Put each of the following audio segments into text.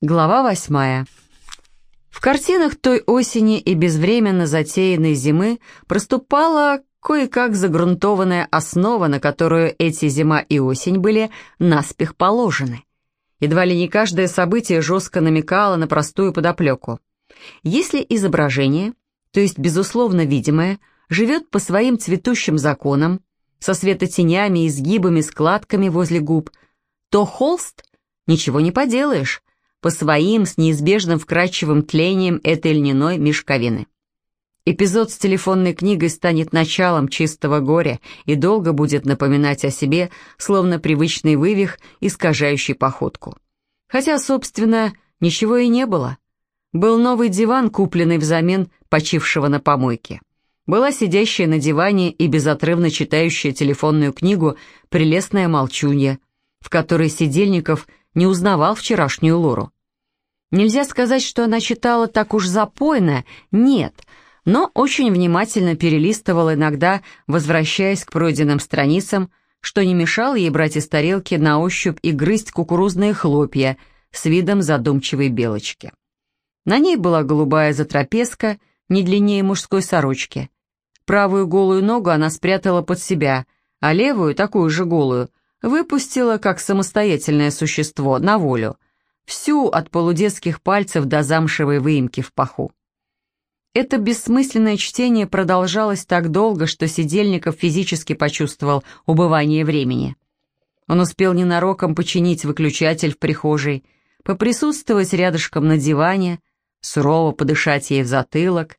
Глава восьмая. В картинах той осени и безвременно затеянной зимы проступала кое-как загрунтованная основа, на которую эти зима и осень были наспех положены. Едва ли не каждое событие жестко намекало на простую подоплеку. Если изображение, то есть безусловно видимое, живет по своим цветущим законам, со светотенями, изгибами, складками возле губ, то холст – ничего не поделаешь, по своим с неизбежным вкрадчивым тлением этой льняной мешковины. Эпизод с телефонной книгой станет началом чистого горя и долго будет напоминать о себе, словно привычный вывих, искажающий походку. Хотя, собственно, ничего и не было. Был новый диван, купленный взамен почившего на помойке. Была сидящая на диване и безотрывно читающая телефонную книгу «Прелестная молчунья», в которой Сидельников не узнавал вчерашнюю Лору. Нельзя сказать, что она читала так уж запойно, нет, но очень внимательно перелистывала иногда, возвращаясь к пройденным страницам, что не мешало ей брать из тарелки на ощупь и грызть кукурузные хлопья с видом задумчивой белочки. На ней была голубая затрапезка, не длиннее мужской сорочки. Правую голую ногу она спрятала под себя, а левую, такую же голую, выпустила как самостоятельное существо на волю, всю от полудетских пальцев до замшевой выемки в паху. Это бессмысленное чтение продолжалось так долго, что Сидельников физически почувствовал убывание времени. Он успел ненароком починить выключатель в прихожей, поприсутствовать рядышком на диване, сурово подышать ей в затылок,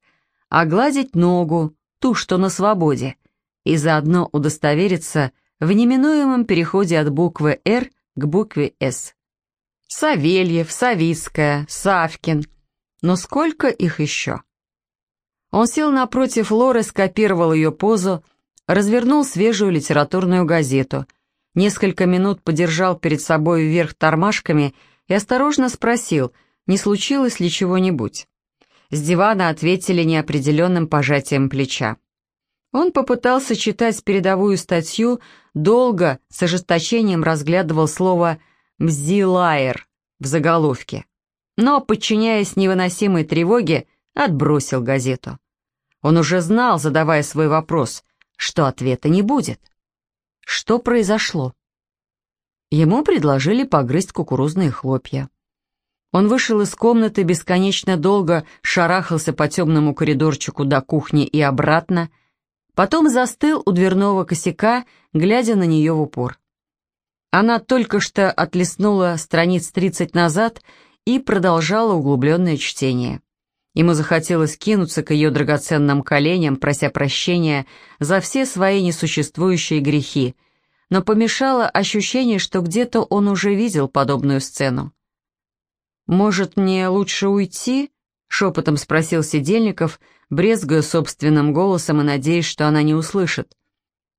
огладить ногу, ту, что на свободе, и заодно удостовериться, в неминуемом переходе от буквы «Р» к букве «С». Савельев, Савицкая, Савкин. Но сколько их еще? Он сел напротив Лоры, скопировал ее позу, развернул свежую литературную газету, несколько минут подержал перед собой вверх тормашками и осторожно спросил, не случилось ли чего-нибудь. С дивана ответили неопределенным пожатием плеча. Он попытался читать передовую статью, долго, с ожесточением разглядывал слово «мзилайер» в заголовке, но, подчиняясь невыносимой тревоге, отбросил газету. Он уже знал, задавая свой вопрос, что ответа не будет. Что произошло? Ему предложили погрызть кукурузные хлопья. Он вышел из комнаты, бесконечно долго шарахался по темному коридорчику до кухни и обратно, Потом застыл у дверного косяка, глядя на нее в упор. Она только что отлистнула страниц 30 назад и продолжала углубленное чтение. Ему захотелось кинуться к ее драгоценным коленям, прося прощения за все свои несуществующие грехи, но помешало ощущение, что где-то он уже видел подобную сцену. «Может, мне лучше уйти?» — шепотом спросил Сидельников — брезгуя собственным голосом и надеясь, что она не услышит.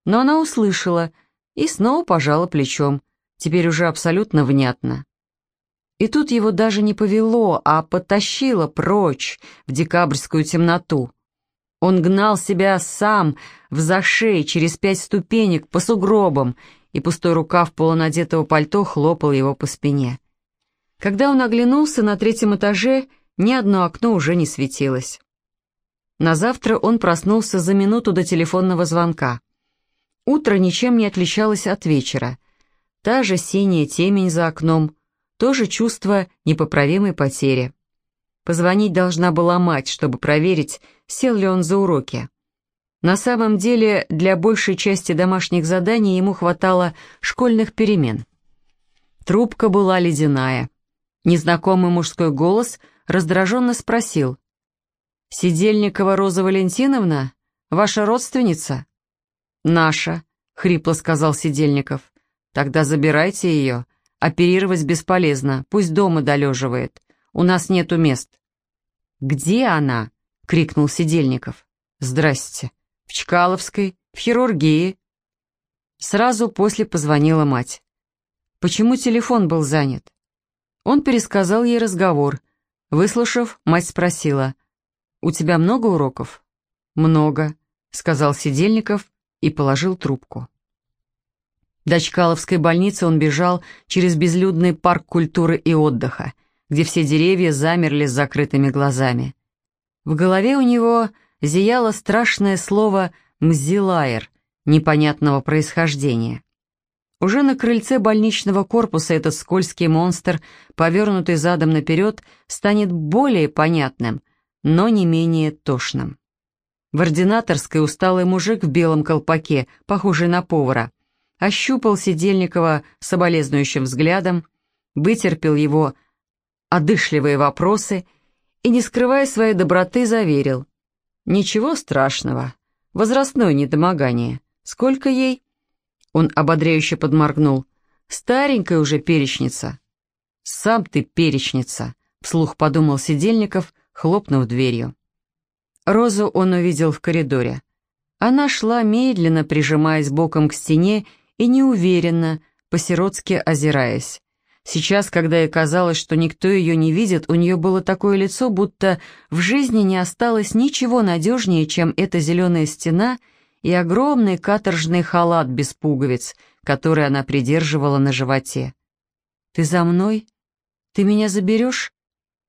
Но она услышала и снова пожала плечом, теперь уже абсолютно внятно. И тут его даже не повело, а потащило прочь в декабрьскую темноту. Он гнал себя сам в зашей через пять ступенек по сугробам, и пустой рукав полунадетого пальто хлопал его по спине. Когда он оглянулся на третьем этаже, ни одно окно уже не светилось. На завтра он проснулся за минуту до телефонного звонка. Утро ничем не отличалось от вечера. Та же синяя темень за окном, то же чувство непоправимой потери. Позвонить должна была мать, чтобы проверить, сел ли он за уроки. На самом деле, для большей части домашних заданий ему хватало школьных перемен. Трубка была ледяная. Незнакомый мужской голос раздраженно спросил, «Сидельникова Роза Валентиновна? Ваша родственница?» «Наша», — хрипло сказал Сидельников. «Тогда забирайте ее. Оперировать бесполезно, пусть дома долеживает. У нас нету мест». «Где она?» — крикнул Сидельников. «Здрасте. В Чкаловской, в хирургии». Сразу после позвонила мать. Почему телефон был занят? Он пересказал ей разговор. Выслушав, мать спросила, «У тебя много уроков?» «Много», — сказал Сидельников и положил трубку. До Чкаловской больницы он бежал через безлюдный парк культуры и отдыха, где все деревья замерли с закрытыми глазами. В голове у него зияло страшное слово «мзилайр» непонятного происхождения. Уже на крыльце больничного корпуса этот скользкий монстр, повернутый задом наперед, станет более понятным, но не менее тошным. В ординаторской усталый мужик в белом колпаке, похожий на повара, ощупал Сидельникова соболезнующим взглядом, вытерпел его одышливые вопросы и, не скрывая своей доброты, заверил. «Ничего страшного. Возрастное недомогание. Сколько ей?» Он ободряюще подморгнул. «Старенькая уже перечница». «Сам ты перечница», — вслух подумал Сидельников, хлопнув дверью. Розу он увидел в коридоре. Она шла медленно, прижимаясь боком к стене и неуверенно, по-сиротски озираясь. Сейчас, когда ей казалось, что никто ее не видит, у нее было такое лицо, будто в жизни не осталось ничего надежнее, чем эта зеленая стена — и огромный каторжный халат без пуговиц, который она придерживала на животе. «Ты за мной? Ты меня заберешь?»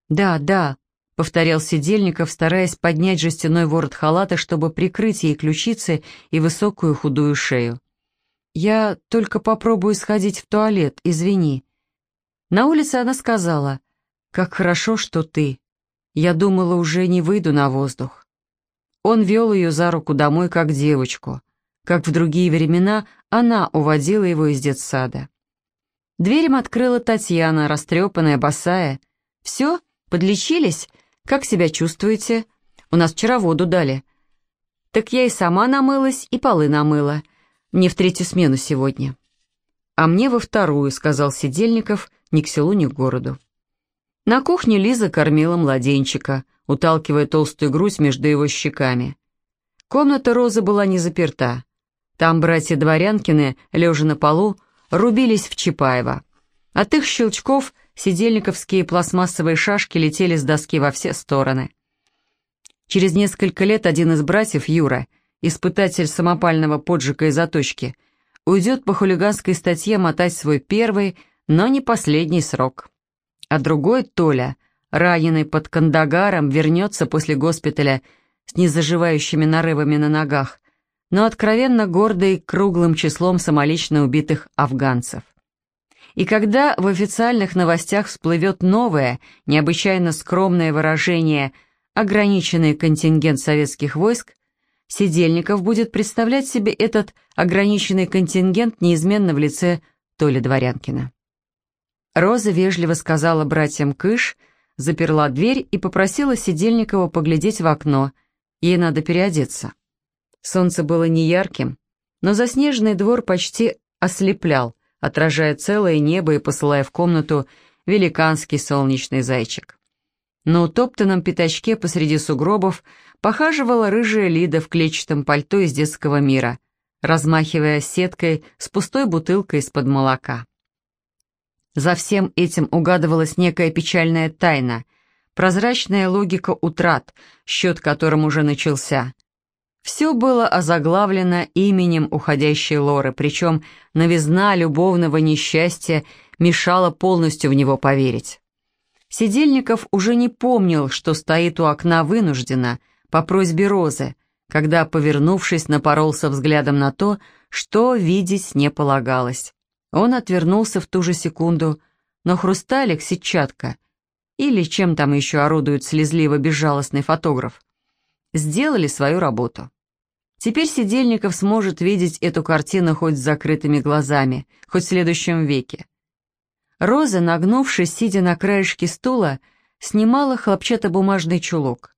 «Да, да», — повторял Сидельников, стараясь поднять жестяной ворот халата, чтобы прикрыть ей ключицы и высокую худую шею. «Я только попробую сходить в туалет, извини». На улице она сказала, «Как хорошо, что ты. Я думала, уже не выйду на воздух». Он вел ее за руку домой как девочку, как в другие времена она уводила его из детсада. Дверь им открыла Татьяна, растрепанная, босая. «Все? Подлечились? Как себя чувствуете? У нас вчера воду дали». «Так я и сама намылась, и полы намыла. Мне в третью смену сегодня». «А мне во вторую», — сказал Сидельников, ни к селу, ни к городу. На кухне Лиза кормила младенчика уталкивая толстую грудь между его щеками. Комната Розы была не заперта. Там братья Дворянкины, лежа на полу, рубились в Чапаева. От их щелчков сидельниковские пластмассовые шашки летели с доски во все стороны. Через несколько лет один из братьев, Юра, испытатель самопального поджига и заточки, уйдет по хулиганской статье мотать свой первый, но не последний срок. А другой, Толя, раненый под Кандагаром, вернется после госпиталя с незаживающими нарывами на ногах, но откровенно гордый круглым числом самолично убитых афганцев. И когда в официальных новостях всплывет новое, необычайно скромное выражение «ограниченный контингент советских войск», Сидельников будет представлять себе этот ограниченный контингент неизменно в лице Толи Дворянкина. Роза вежливо сказала братьям Кыш – заперла дверь и попросила Сидельникова поглядеть в окно. Ей надо переодеться. Солнце было неярким, но заснеженный двор почти ослеплял, отражая целое небо и посылая в комнату великанский солнечный зайчик. На утоптанном пятачке посреди сугробов похаживала рыжая Лида в клетчатом пальто из детского мира, размахивая сеткой с пустой бутылкой из-под молока. За всем этим угадывалась некая печальная тайна, прозрачная логика утрат, счет которым уже начался. Все было озаглавлено именем уходящей Лоры, причем новизна любовного несчастья мешала полностью в него поверить. Сидельников уже не помнил, что стоит у окна вынужденно, по просьбе Розы, когда, повернувшись, напоролся взглядом на то, что видеть не полагалось. Он отвернулся в ту же секунду, но хрусталик, сетчатка, или чем там еще орудует слезливо-безжалостный фотограф, сделали свою работу. Теперь Сидельников сможет видеть эту картину хоть с закрытыми глазами, хоть в следующем веке. Роза, нагнувшись, сидя на краешке стула, снимала хлопчатобумажный чулок.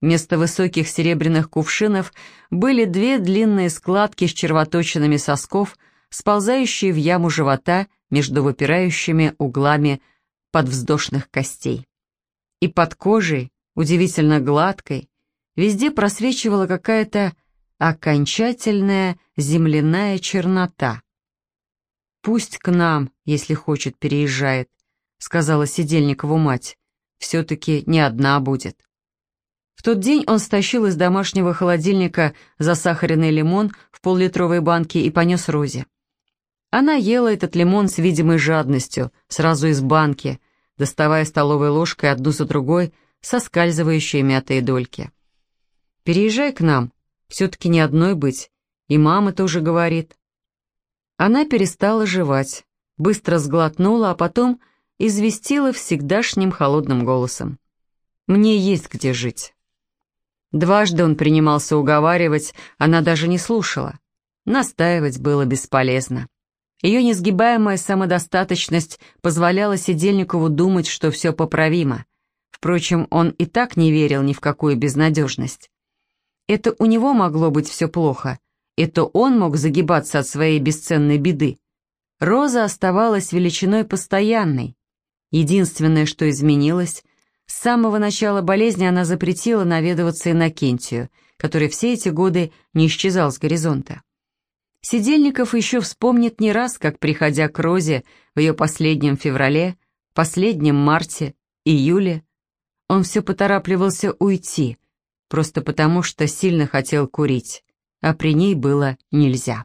Вместо высоких серебряных кувшинов были две длинные складки с червоточинами сосков – сползающие в яму живота между выпирающими углами подвздошных костей. И под кожей, удивительно гладкой, везде просвечивала какая-то окончательная земляная чернота. «Пусть к нам, если хочет, переезжает», — сказала Сидельникову мать. «Все-таки не одна будет». В тот день он стащил из домашнего холодильника засахаренный лимон в поллитровой банке и понес Розе. Она ела этот лимон с видимой жадностью, сразу из банки, доставая столовой ложкой одну за другой соскальзывающие мятые дольки. «Переезжай к нам, все-таки не одной быть, и мама тоже говорит». Она перестала жевать, быстро сглотнула, а потом известила всегдашним холодным голосом. «Мне есть где жить». Дважды он принимался уговаривать, она даже не слушала. Настаивать было бесполезно. Ее несгибаемая самодостаточность позволяла Сидельникову думать, что все поправимо. Впрочем, он и так не верил ни в какую безнадежность. Это у него могло быть все плохо. Это он мог загибаться от своей бесценной беды. Роза оставалась величиной постоянной. Единственное, что изменилось, с самого начала болезни она запретила наведываться Иннокентию, который все эти годы не исчезал с горизонта. Сидельников еще вспомнит не раз, как, приходя к Розе в ее последнем феврале, последнем марте, июле, он все поторапливался уйти, просто потому что сильно хотел курить, а при ней было нельзя.